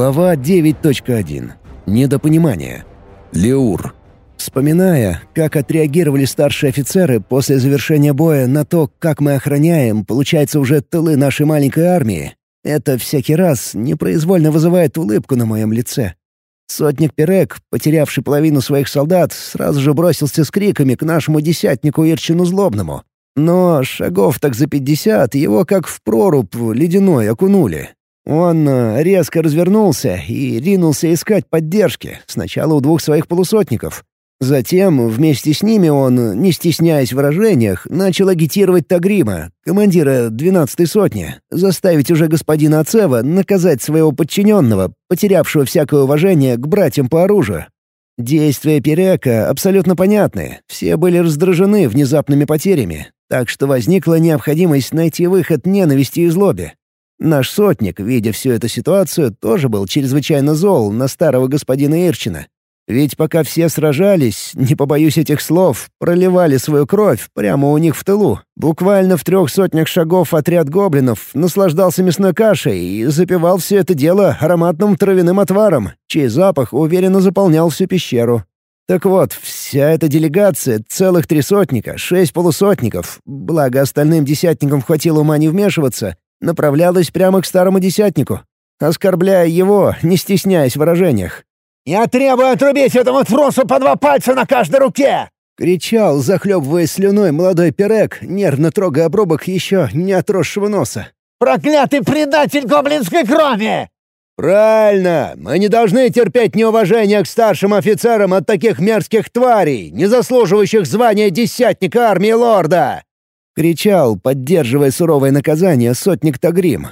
Глава 9.1. Недопонимание. Леур. Вспоминая, как отреагировали старшие офицеры после завершения боя на то, как мы охраняем, получается, уже тылы нашей маленькой армии, это всякий раз непроизвольно вызывает улыбку на моем лице. Сотник Перек, потерявший половину своих солдат, сразу же бросился с криками к нашему десятнику Ирчину Злобному. Но шагов так за пятьдесят его как в прорубь ледяной окунули. Он э, резко развернулся и ринулся искать поддержки, сначала у двух своих полусотников. Затем, вместе с ними он, не стесняясь в выражениях, начал агитировать Тагрима, командира двенадцатой сотни, заставить уже господина Ацева наказать своего подчиненного, потерявшего всякое уважение к братьям по оружию. Действия Перека абсолютно понятны, все были раздражены внезапными потерями, так что возникла необходимость найти выход ненависти и злобе. Наш сотник, видя всю эту ситуацию, тоже был чрезвычайно зол на старого господина Ирчина. Ведь пока все сражались, не побоюсь этих слов, проливали свою кровь прямо у них в тылу. Буквально в трех сотнях шагов отряд гоблинов наслаждался мясной кашей и запивал все это дело ароматным травяным отваром, чей запах уверенно заполнял всю пещеру. Так вот, вся эта делегация, целых три сотника, шесть полусотников, благо остальным десятникам хватило ума не вмешиваться, направлялась прямо к старому десятнику, оскорбляя его, не стесняясь в выражениях. «Я требую отрубить этому трусу по два пальца на каждой руке!» — кричал, захлебываясь слюной молодой перек, нервно трогая обрубок еще не отросшего носа. «Проклятый предатель гоблинской крови!» «Правильно! Мы не должны терпеть неуважение к старшим офицерам от таких мерзких тварей, не заслуживающих звания десятника армии лорда!» Кричал, поддерживая суровое наказание сотник Тагрим.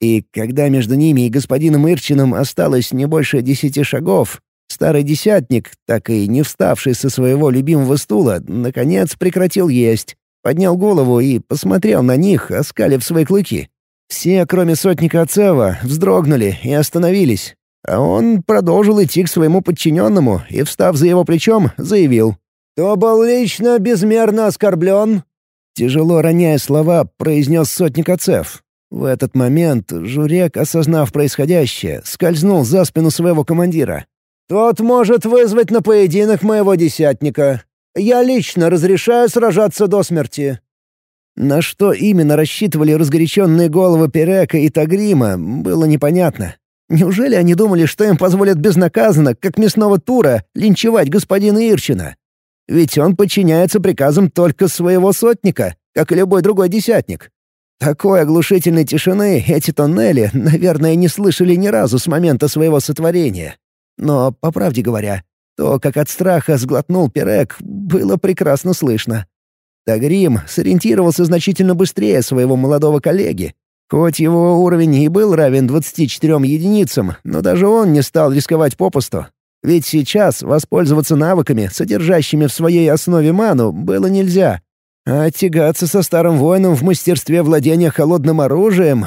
И когда между ними и господином Ирчином осталось не больше десяти шагов, старый десятник, так и не вставший со своего любимого стула, наконец прекратил есть, поднял голову и посмотрел на них, оскалив свои клыки. Все, кроме сотника Ацева, вздрогнули и остановились. А он продолжил идти к своему подчиненному и, встав за его плечом, заявил. «Кто был лично безмерно оскорблен, Тяжело роняя слова, произнес сотник Ацев. В этот момент Журек, осознав происходящее, скользнул за спину своего командира. «Тот может вызвать на поединок моего десятника. Я лично разрешаю сражаться до смерти». На что именно рассчитывали разгоряченные головы Перека и Тагрима, было непонятно. Неужели они думали, что им позволят безнаказанно, как мясного тура, линчевать господина Ирчина? Ведь он подчиняется приказам только своего сотника, как и любой другой десятник. Такой оглушительной тишины эти тоннели, наверное, не слышали ни разу с момента своего сотворения. Но, по правде говоря, то, как от страха сглотнул Перек, было прекрасно слышно. Тагрим сориентировался значительно быстрее своего молодого коллеги. Хоть его уровень и был равен 24 единицам, но даже он не стал рисковать попусту, ведь сейчас воспользоваться навыками, содержащими в своей основе ману, было нельзя. А тягаться со старым воином в мастерстве владения холодным оружием,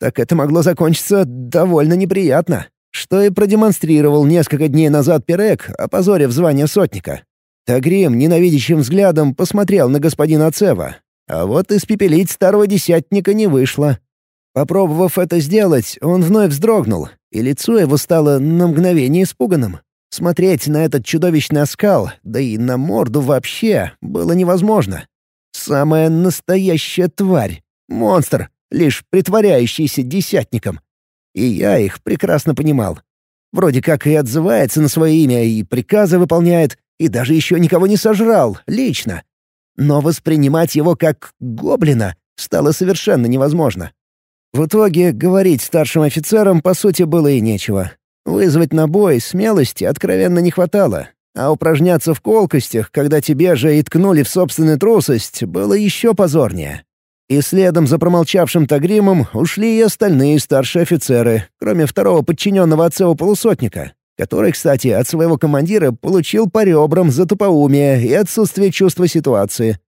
так это могло закончиться довольно неприятно, что и продемонстрировал несколько дней назад Перек, опозорив звание сотника. Тагрим ненавидящим взглядом посмотрел на господина Цева, а вот испепелить старого десятника не вышло. Попробовав это сделать, он вновь вздрогнул, и лицо его стало на мгновение испуганным. Смотреть на этот чудовищный оскал, да и на морду вообще, было невозможно. Самая настоящая тварь. Монстр, лишь притворяющийся десятником. И я их прекрасно понимал. Вроде как и отзывается на свое имя, и приказы выполняет, и даже еще никого не сожрал, лично. Но воспринимать его как гоблина стало совершенно невозможно. В итоге говорить старшим офицерам по сути было и нечего. Вызвать на бой смелости откровенно не хватало, а упражняться в колкостях, когда тебе же и ткнули в собственную трусость, было еще позорнее. И следом за промолчавшим Тагримом ушли и остальные старшие офицеры, кроме второго подчиненного отцева полусотника, который, кстати, от своего командира получил по ребрам за тупоумие и отсутствие чувства ситуации.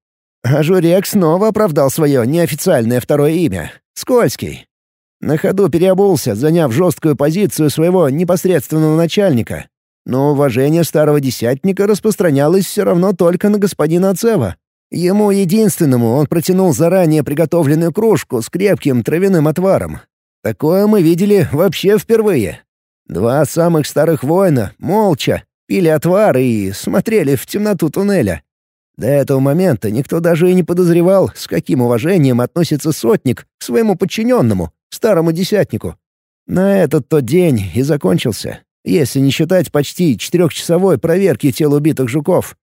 А Журек снова оправдал свое неофициальное второе имя Скользкий. На ходу переобулся, заняв жесткую позицию своего непосредственного начальника. Но уважение старого десятника распространялось все равно только на господина Ацева. Ему единственному он протянул заранее приготовленную кружку с крепким травяным отваром. Такое мы видели вообще впервые. Два самых старых воина, молча, пили отвар и смотрели в темноту туннеля. До этого момента никто даже и не подозревал, с каким уважением относится сотник к своему подчиненному, старому десятнику. На этот тот день и закончился, если не считать почти четырехчасовой проверки тел убитых жуков.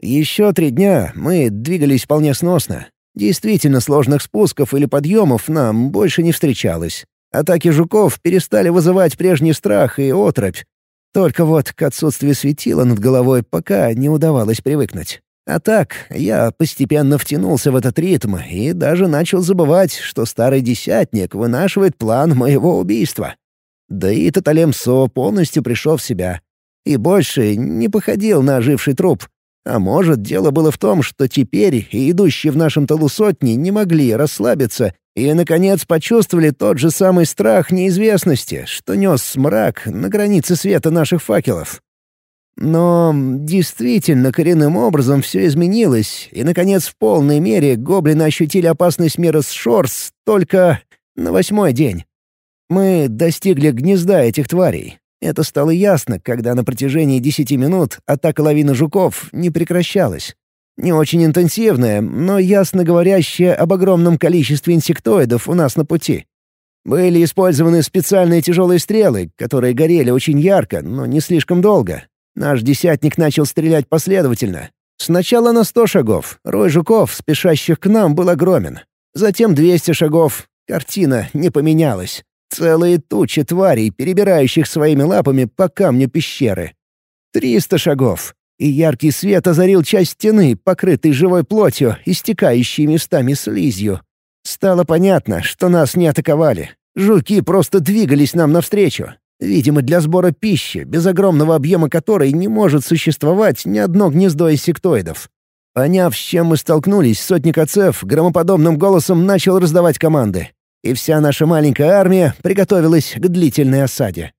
Еще три дня мы двигались вполне сносно. Действительно сложных спусков или подъемов нам больше не встречалось. Атаки жуков перестали вызывать прежний страх и отропь. Только вот к отсутствию светила над головой пока не удавалось привыкнуть. А так, я постепенно втянулся в этот ритм и даже начал забывать, что старый десятник вынашивает план моего убийства. Да и Таталем-Со полностью пришел в себя. И больше не походил на оживший труп. А может, дело было в том, что теперь идущие в нашем тылу сотни не могли расслабиться и, наконец, почувствовали тот же самый страх неизвестности, что нес мрак на границе света наших факелов. Но действительно коренным образом все изменилось, и, наконец, в полной мере гоблины ощутили опасность мира с Шорс только на восьмой день. Мы достигли гнезда этих тварей. Это стало ясно, когда на протяжении десяти минут атака лавины жуков не прекращалась. Не очень интенсивная, но ясно говорящая об огромном количестве инсектоидов у нас на пути. Были использованы специальные тяжелые стрелы, которые горели очень ярко, но не слишком долго, Наш десятник начал стрелять последовательно. Сначала на сто шагов. Рой жуков, спешащих к нам, был огромен. Затем двести шагов. Картина не поменялась. Целые тучи тварей, перебирающих своими лапами по камню пещеры. Триста шагов. И яркий свет озарил часть стены, покрытой живой плотью, истекающей местами слизью. Стало понятно, что нас не атаковали. Жуки просто двигались нам навстречу. Видимо, для сбора пищи, без огромного объема которой не может существовать ни одно гнездо инсектоидов. Поняв, с чем мы столкнулись, сотник отцев громоподобным голосом начал раздавать команды. И вся наша маленькая армия приготовилась к длительной осаде.